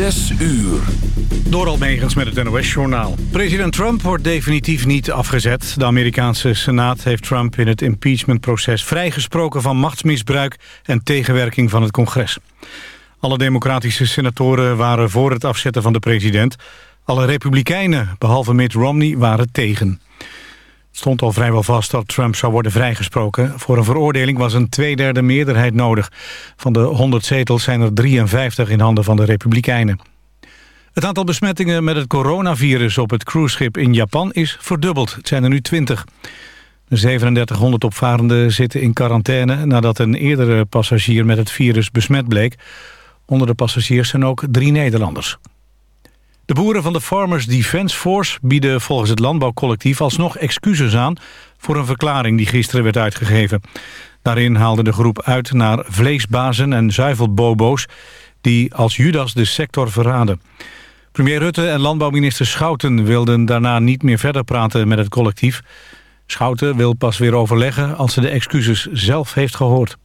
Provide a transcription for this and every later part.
Zes uur. Door Almegens met het NOS-journaal. President Trump wordt definitief niet afgezet. De Amerikaanse Senaat heeft Trump in het impeachmentproces vrijgesproken van machtsmisbruik en tegenwerking van het congres. Alle democratische senatoren waren voor het afzetten van de president. Alle republikeinen, behalve Mitt Romney, waren tegen. Stond al vrijwel vast dat Trump zou worden vrijgesproken. Voor een veroordeling was een tweederde meerderheid nodig. Van de 100 zetels zijn er 53 in handen van de Republikeinen. Het aantal besmettingen met het coronavirus op het cruiseschip in Japan is verdubbeld. Het zijn er nu 20. De 3700 opvarenden zitten in quarantaine nadat een eerdere passagier met het virus besmet bleek. Onder de passagiers zijn ook drie Nederlanders. De boeren van de Farmers Defence Force bieden volgens het landbouwcollectief alsnog excuses aan voor een verklaring die gisteren werd uitgegeven. Daarin haalde de groep uit naar vleesbazen en zuivelbobo's die als Judas de sector verraden. Premier Rutte en landbouwminister Schouten wilden daarna niet meer verder praten met het collectief. Schouten wil pas weer overleggen als ze de excuses zelf heeft gehoord.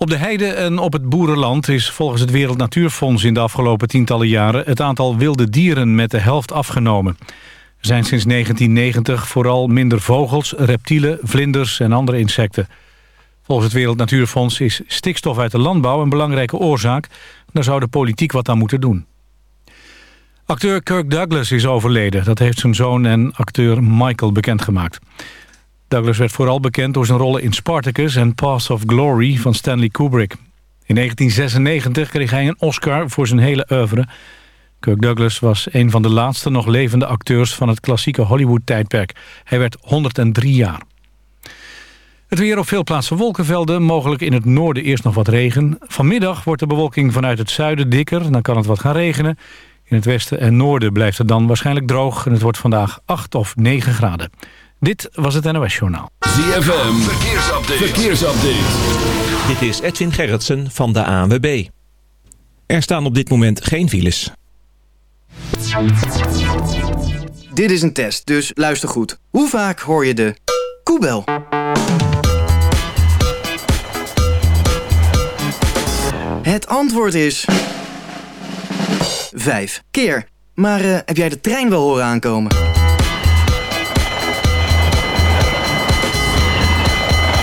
Op de heide en op het boerenland is volgens het Wereld Natuurfonds in de afgelopen tientallen jaren het aantal wilde dieren met de helft afgenomen. Er zijn sinds 1990 vooral minder vogels, reptielen, vlinders en andere insecten. Volgens het Wereld Natuurfonds is stikstof uit de landbouw een belangrijke oorzaak. Daar zou de politiek wat aan moeten doen. Acteur Kirk Douglas is overleden. Dat heeft zijn zoon en acteur Michael bekendgemaakt. Douglas werd vooral bekend door zijn rollen in Spartacus en Paths of Glory van Stanley Kubrick. In 1996 kreeg hij een Oscar voor zijn hele oeuvre. Kirk Douglas was een van de laatste nog levende acteurs van het klassieke Hollywood-tijdperk. Hij werd 103 jaar. Het weer op veel plaatsen wolkenvelden, mogelijk in het noorden eerst nog wat regen. Vanmiddag wordt de bewolking vanuit het zuiden dikker, dan kan het wat gaan regenen. In het westen en noorden blijft het dan waarschijnlijk droog... en het wordt vandaag 8 of 9 graden. Dit was het NOS Journaal. ZFM, verkeersupdate. verkeersupdate. Dit is Edwin Gerritsen van de ANWB. Er staan op dit moment geen files. Dit is een test, dus luister goed. Hoe vaak hoor je de koebel? Het antwoord is... Vijf keer. Maar uh, heb jij de trein wel horen aankomen?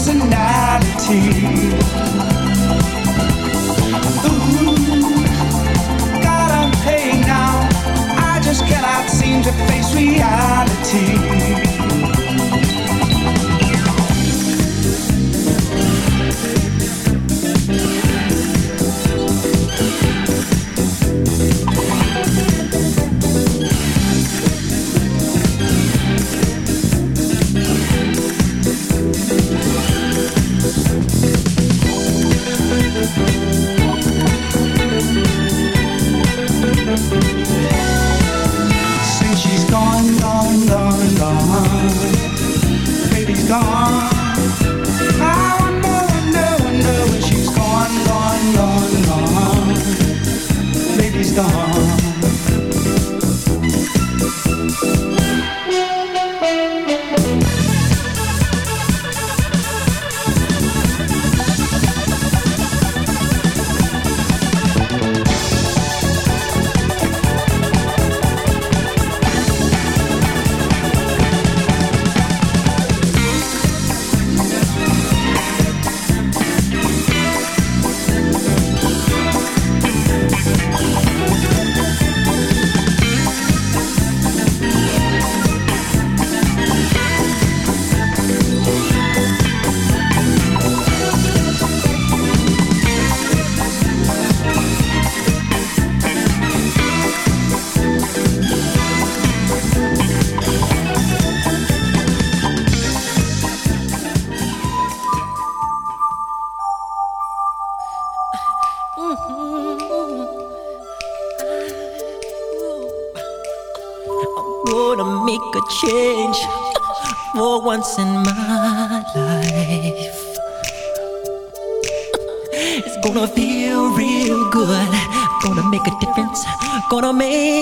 Personality. Ooh, God, I'm paying now. I just cannot seem to face reality.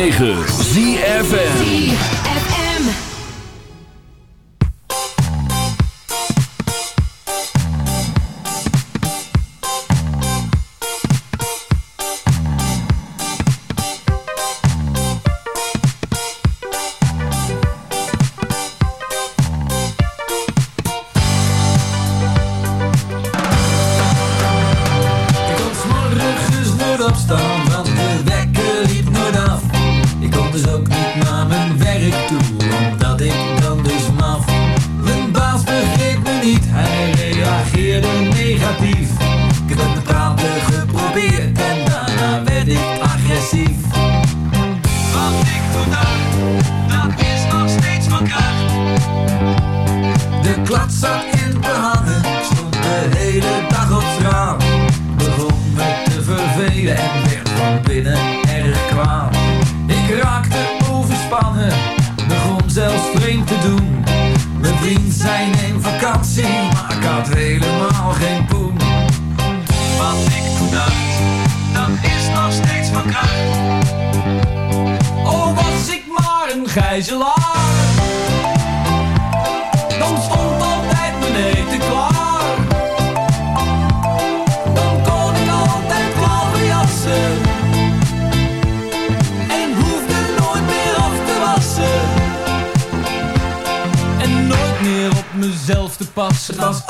9. zelfs vreemd te doen. Mijn vriend zijn in vakantie, maar ik had helemaal geen poen. Wat ik toen dacht, dat is nog steeds van kracht. Oh, was ik maar een gijzelaar. pas.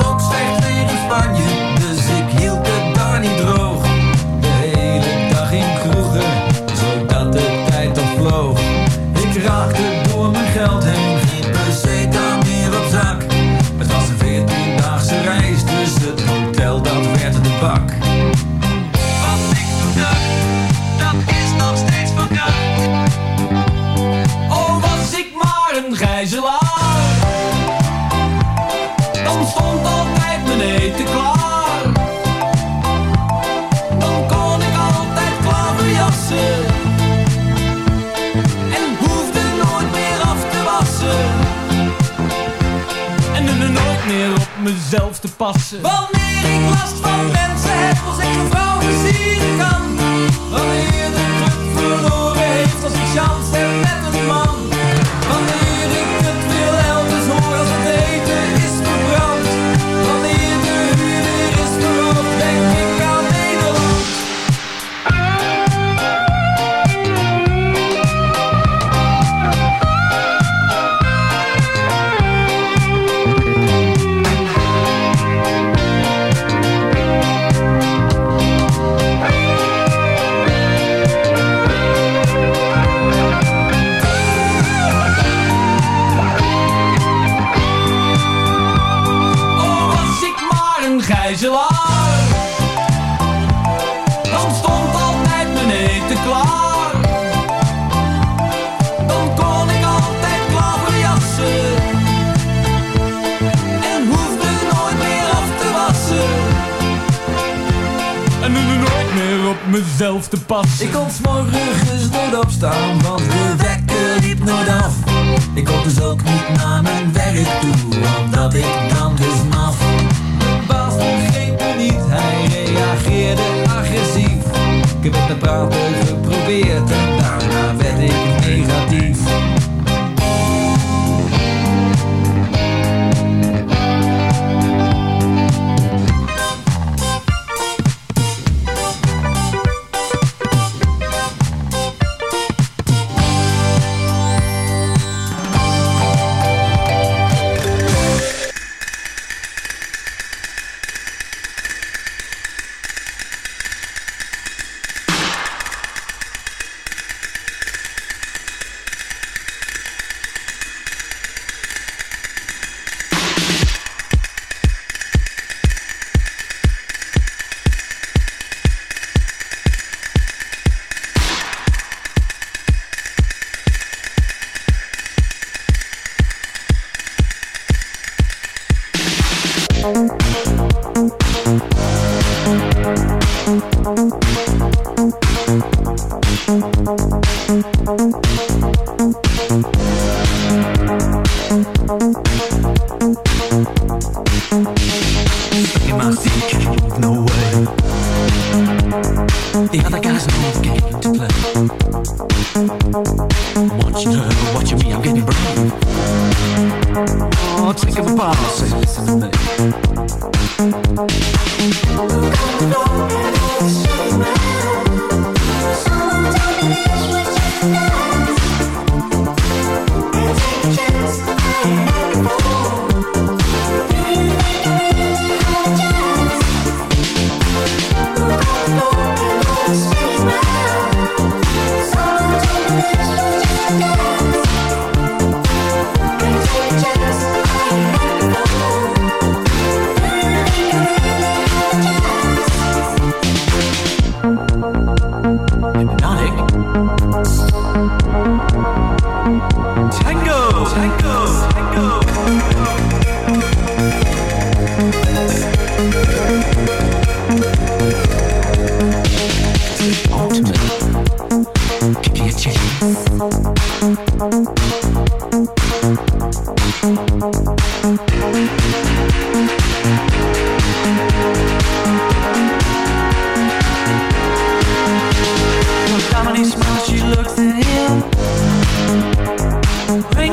Ain't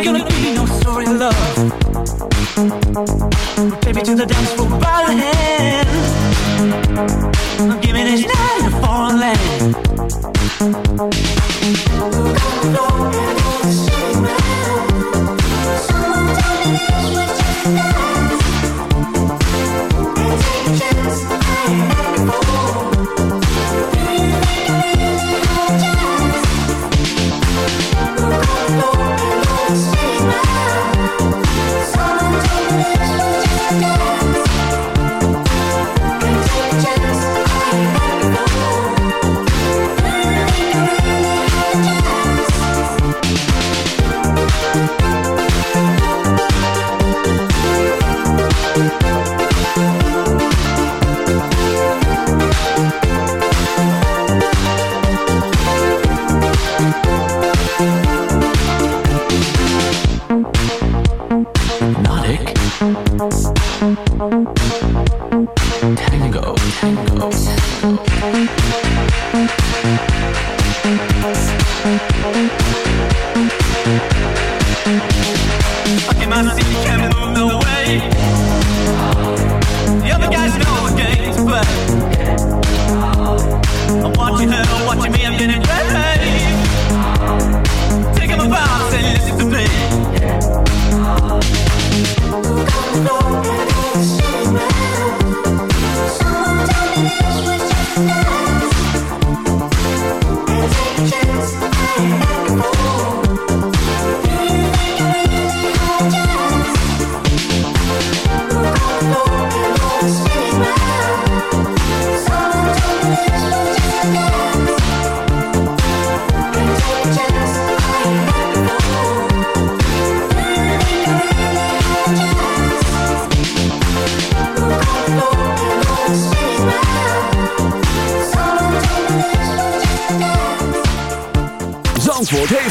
gonna be no story of love. Me to the dance floor